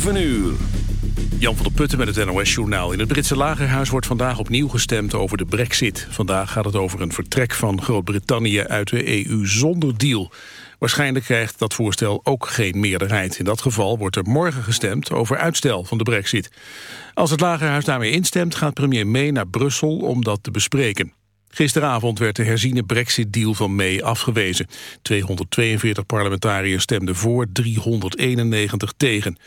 7 uur. Jan van der Putten met het NOS-journaal. In het Britse lagerhuis wordt vandaag opnieuw gestemd over de brexit. Vandaag gaat het over een vertrek van Groot-Brittannië uit de EU zonder deal. Waarschijnlijk krijgt dat voorstel ook geen meerderheid. In dat geval wordt er morgen gestemd over uitstel van de brexit. Als het lagerhuis daarmee instemt gaat premier May naar Brussel om dat te bespreken. Gisteravond werd de herziene brexit-deal van May afgewezen. 242 parlementariërs stemden voor, 391 tegen.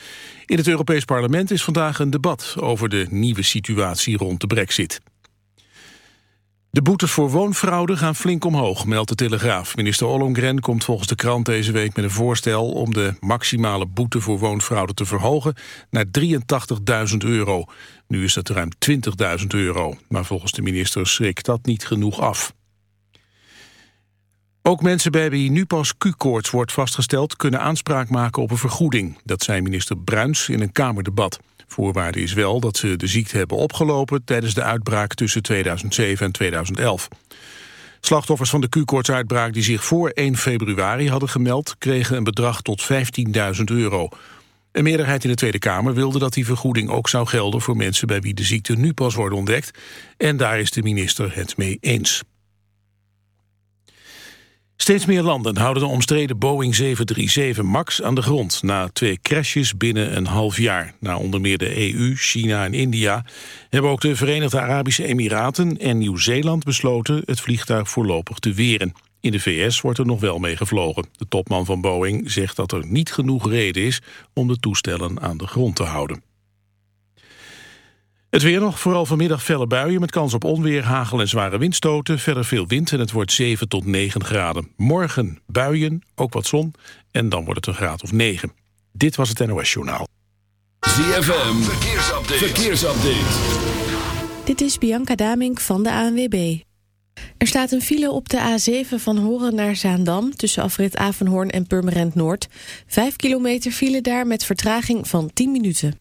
In het Europees Parlement is vandaag een debat over de nieuwe situatie rond de brexit. De boetes voor woonfraude gaan flink omhoog, meldt de Telegraaf. Minister Ollongren komt volgens de krant deze week met een voorstel... om de maximale boete voor woonfraude te verhogen naar 83.000 euro. Nu is dat ruim 20.000 euro. Maar volgens de minister schrikt dat niet genoeg af. Ook mensen bij wie nu pas Q-koorts wordt vastgesteld... kunnen aanspraak maken op een vergoeding. Dat zei minister Bruins in een Kamerdebat. Voorwaarde is wel dat ze de ziekte hebben opgelopen... tijdens de uitbraak tussen 2007 en 2011. Slachtoffers van de Q-koortsuitbraak die zich voor 1 februari hadden gemeld... kregen een bedrag tot 15.000 euro. Een meerderheid in de Tweede Kamer wilde dat die vergoeding ook zou gelden... voor mensen bij wie de ziekte nu pas wordt ontdekt. En daar is de minister het mee eens. Steeds meer landen houden de omstreden Boeing 737 MAX aan de grond... na twee crashes binnen een half jaar. Na onder meer de EU, China en India... hebben ook de Verenigde Arabische Emiraten en Nieuw-Zeeland besloten... het vliegtuig voorlopig te weren. In de VS wordt er nog wel mee gevlogen. De topman van Boeing zegt dat er niet genoeg reden is... om de toestellen aan de grond te houden. Het weer nog, vooral vanmiddag felle buien met kans op onweer, hagel en zware windstoten. Verder veel wind en het wordt 7 tot 9 graden. Morgen buien, ook wat zon en dan wordt het een graad of 9. Dit was het NOS Journaal. ZFM, verkeersupdate. verkeersupdate. Dit is Bianca Damink van de ANWB. Er staat een file op de A7 van Horen naar Zaandam... tussen afrit Avenhoorn en Purmerend Noord. Vijf kilometer file daar met vertraging van 10 minuten.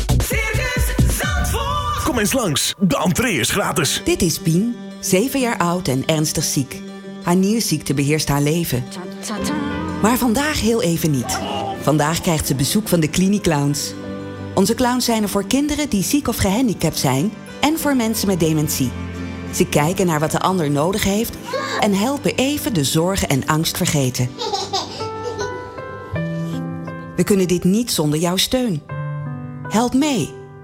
Kom eens langs, de entree is gratis. Dit is Pien, 7 jaar oud en ernstig ziek. Haar nierziekte beheerst haar leven. Maar vandaag heel even niet. Vandaag krijgt ze bezoek van de Cliniclowns. Onze clowns zijn er voor kinderen die ziek of gehandicapt zijn... en voor mensen met dementie. Ze kijken naar wat de ander nodig heeft... en helpen even de zorgen en angst vergeten. We kunnen dit niet zonder jouw steun. Help mee.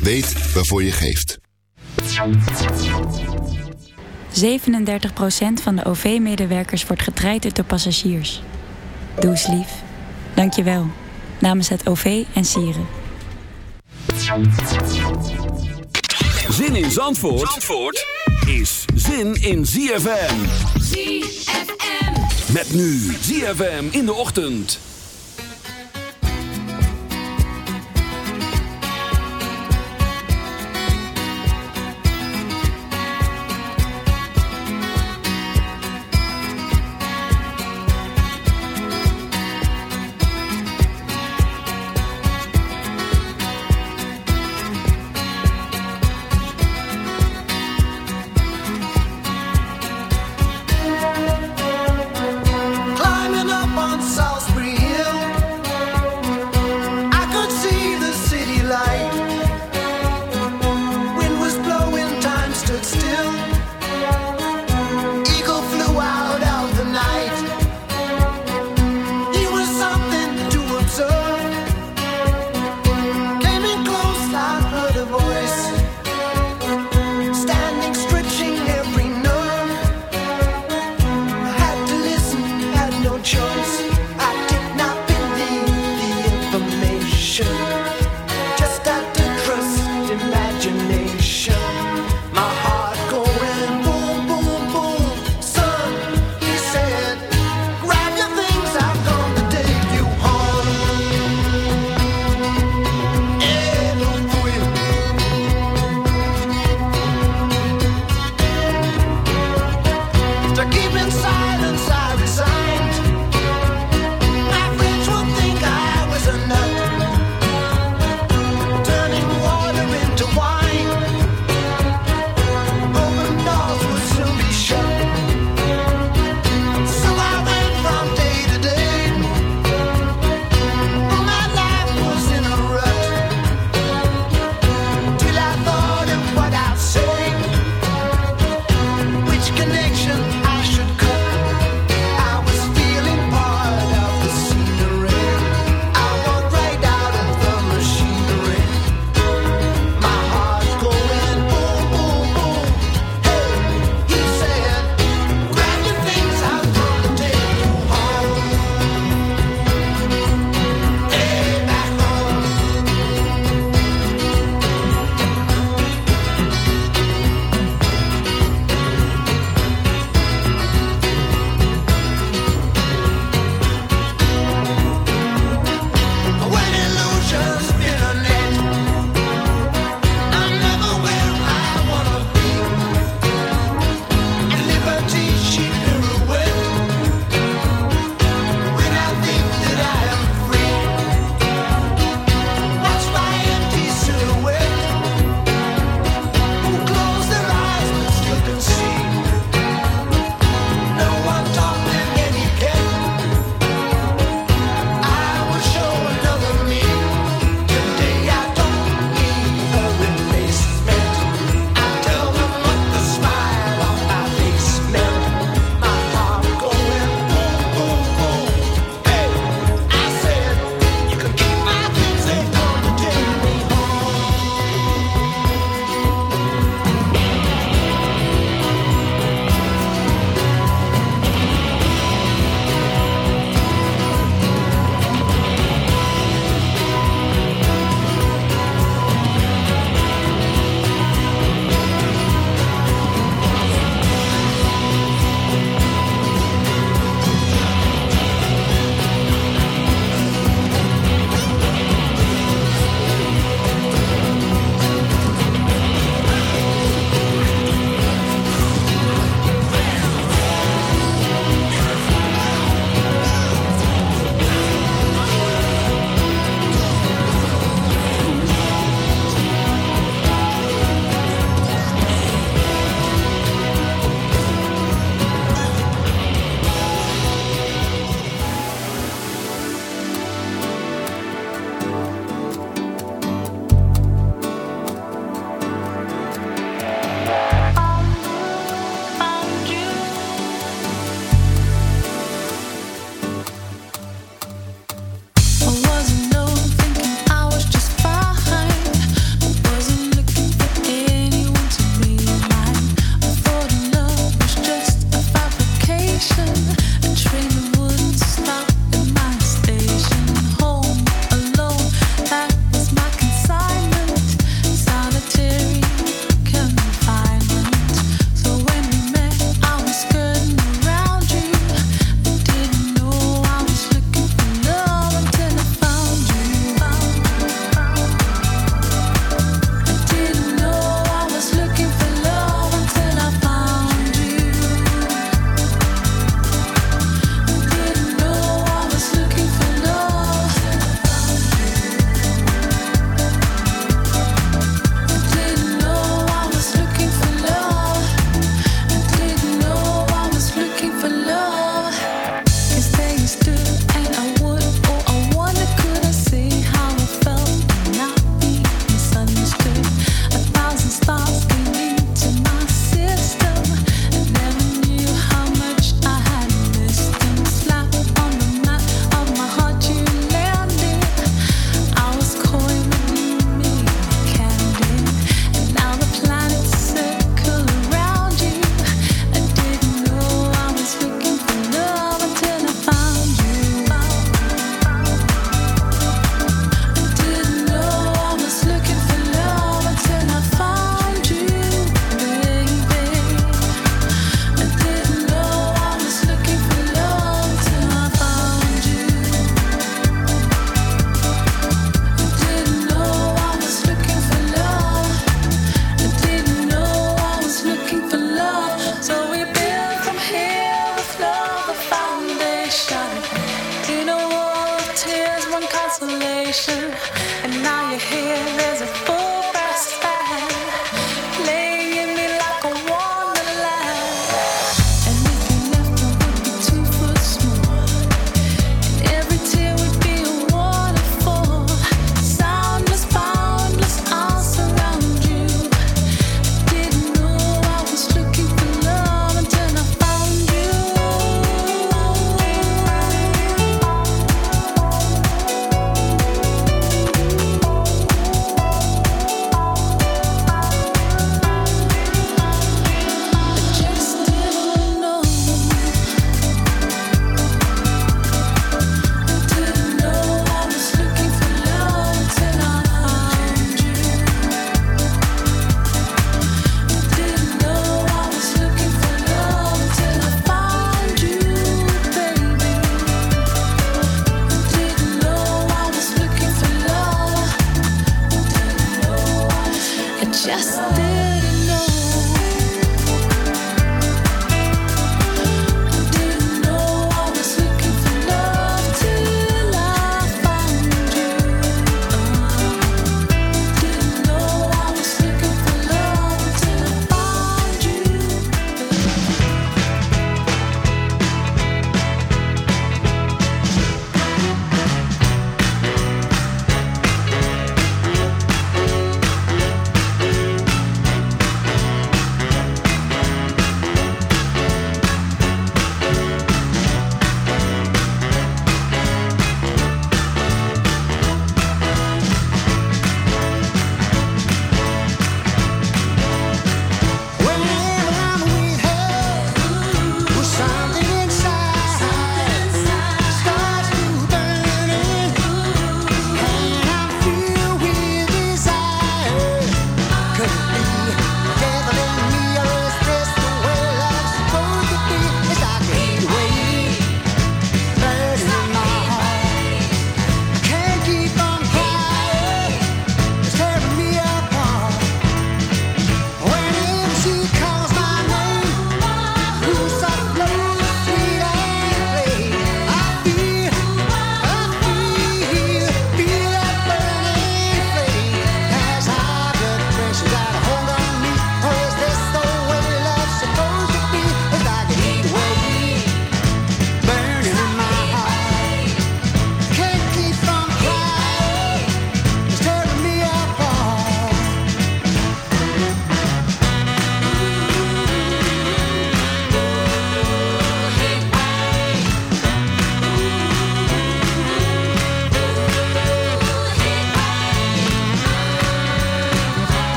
Weet waarvoor je geeft. 37% van de OV-medewerkers wordt getraind door passagiers. Doe eens lief. Dank je wel. Namens het OV en Sieren. Zin in Zandvoort, Zandvoort is zin in ZFM. ZFM. Met nu ZFM in de ochtend.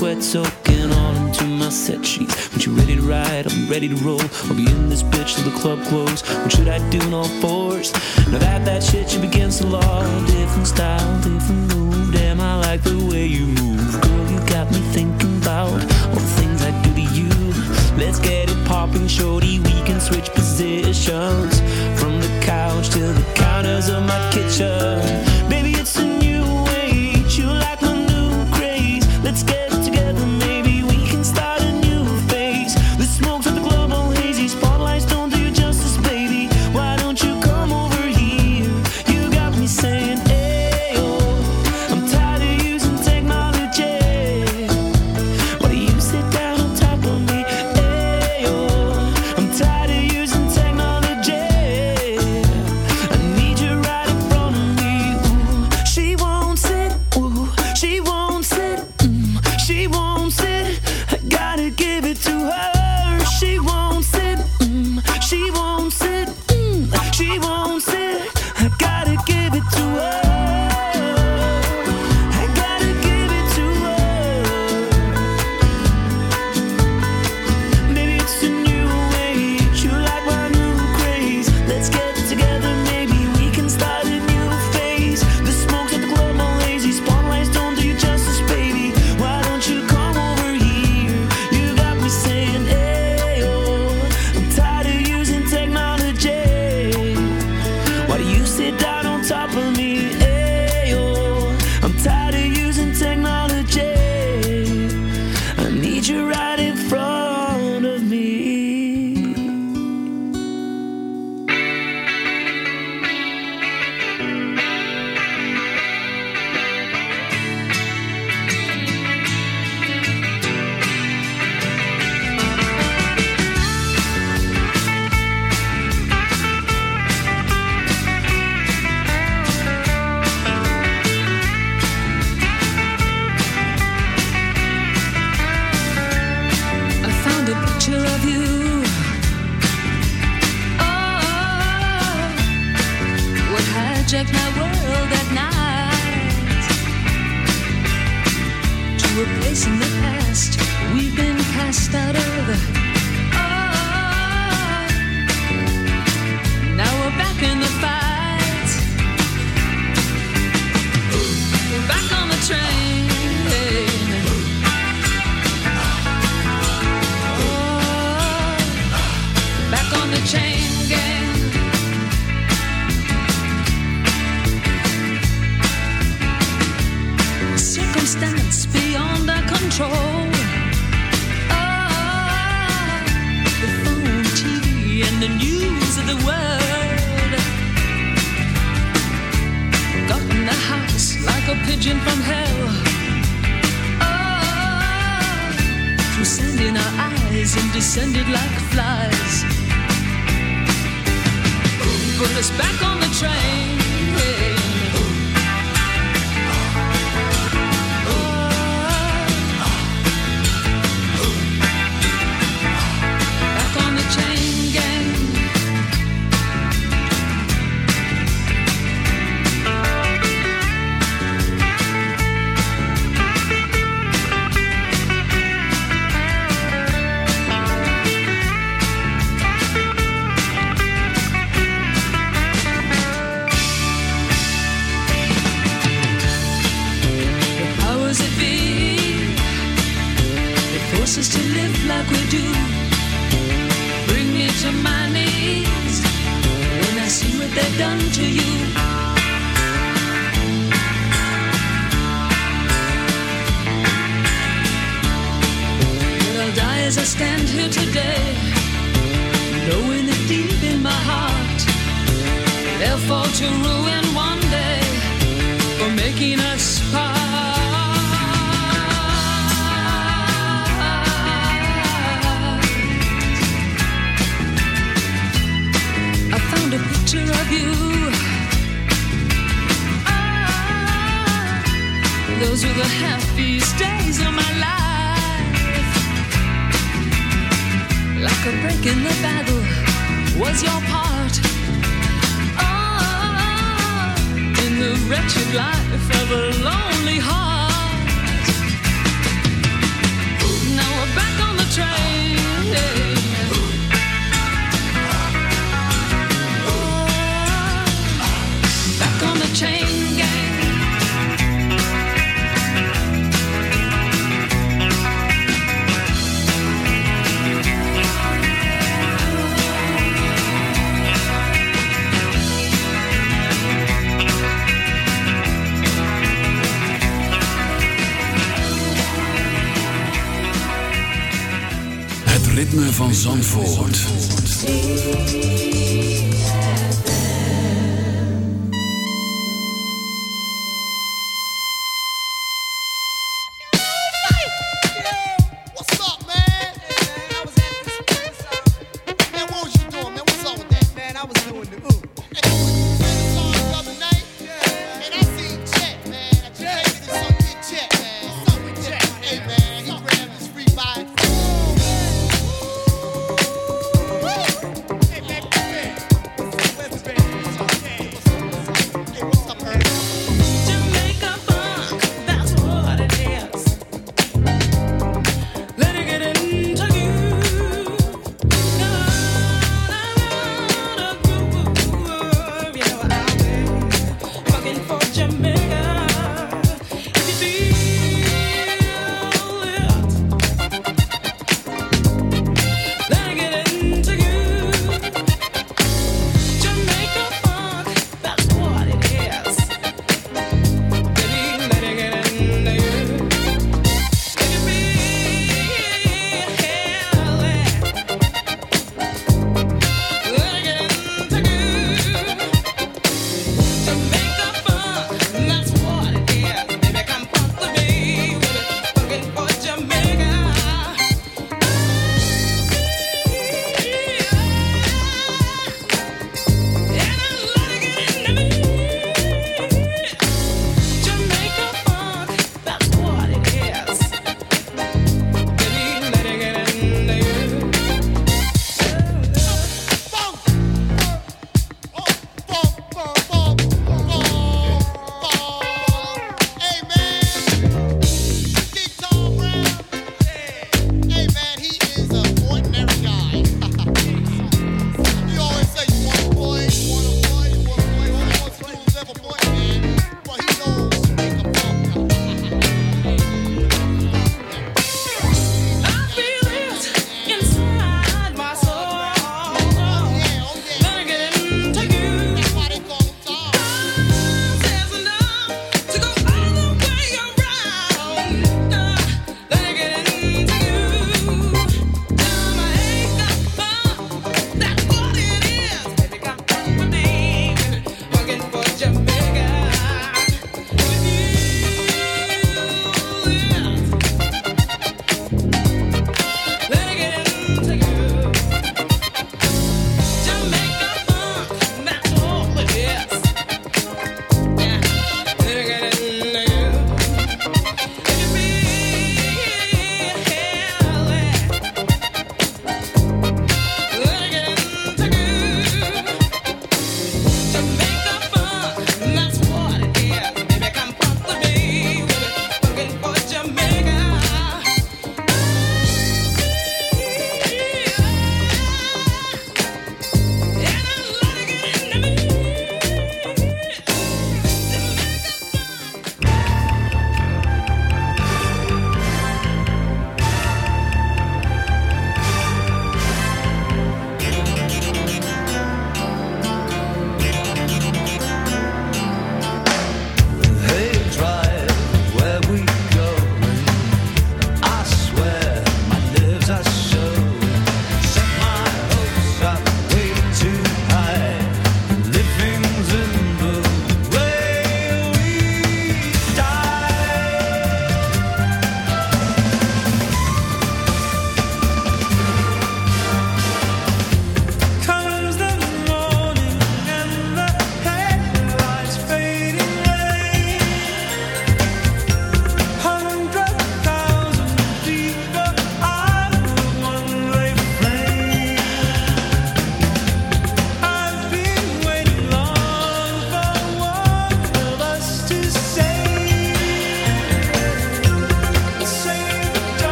sweat soaking all into my set sheets. When you ready to ride, I'm ready to roll. I'll be in this bitch till the club close. What should I do in all fours? Now that that shit you against the law. Different style, different move. Damn, I like the way you move. Girl, you got me thinking about all the things I do to you. Let's get it popping, shorty. We can switch positions from the couch to the counters of my kitchen.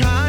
time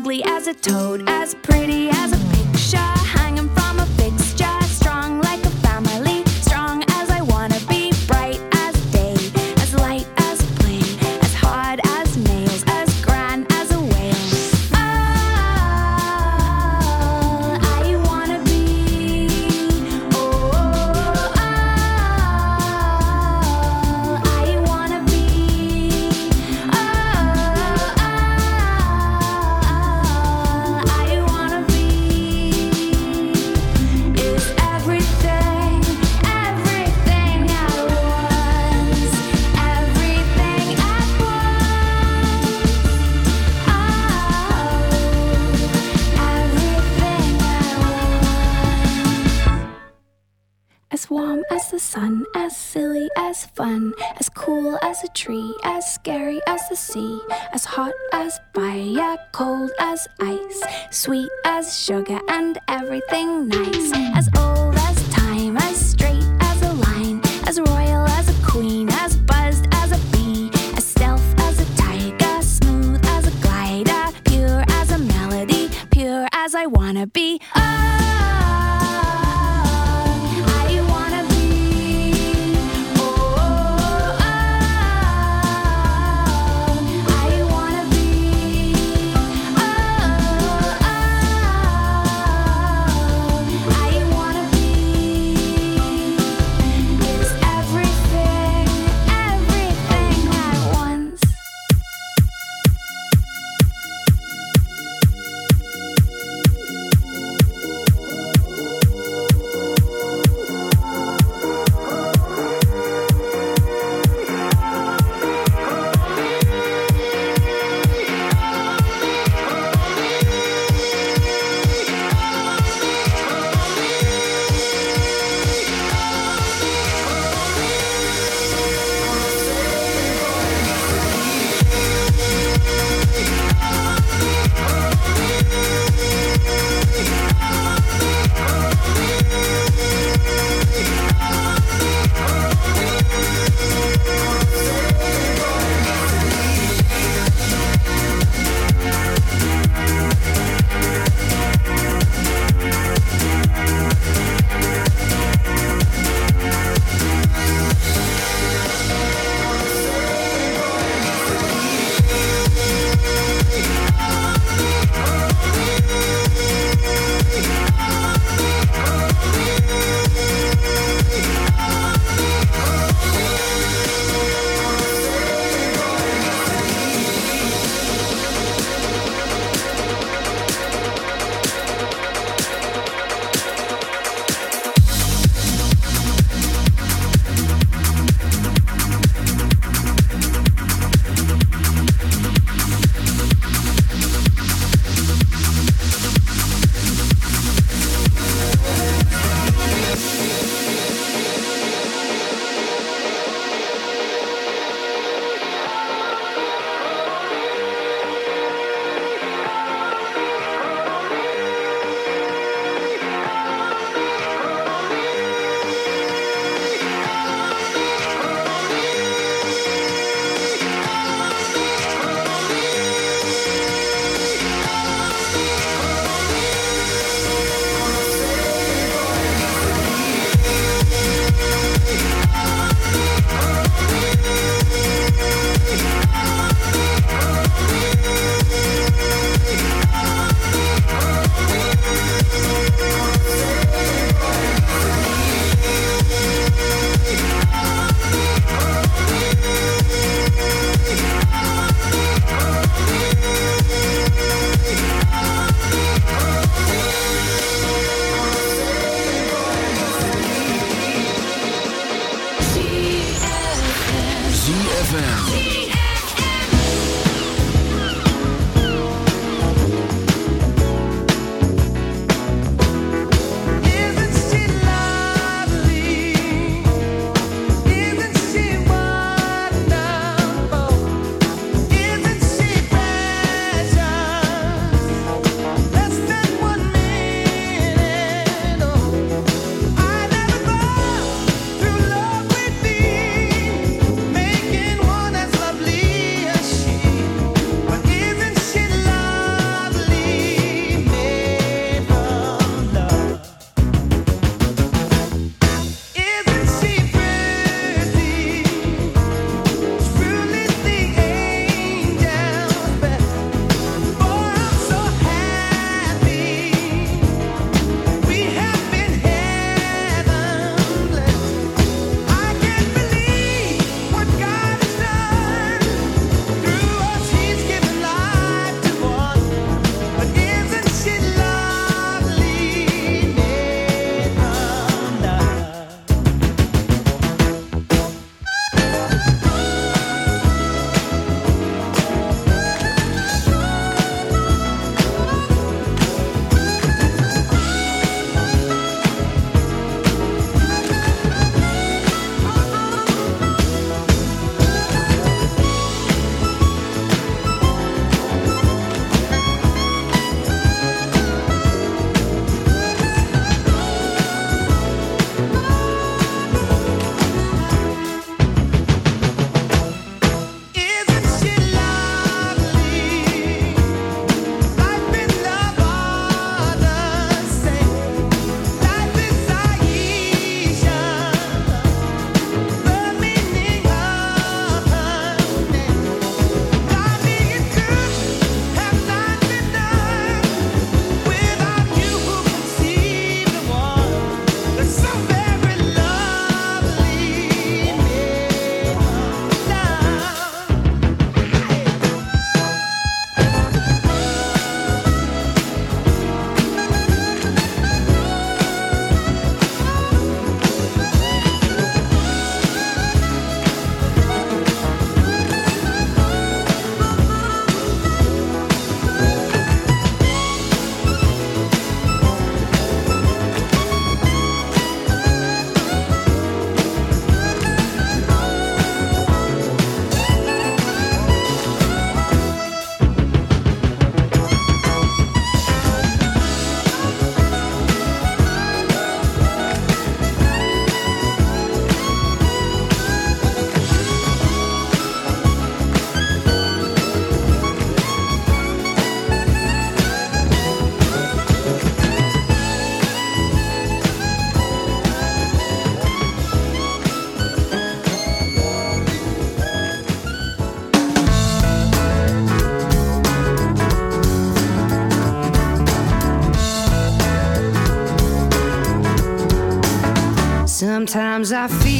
ugly as a toad, as pretty Sometimes I feel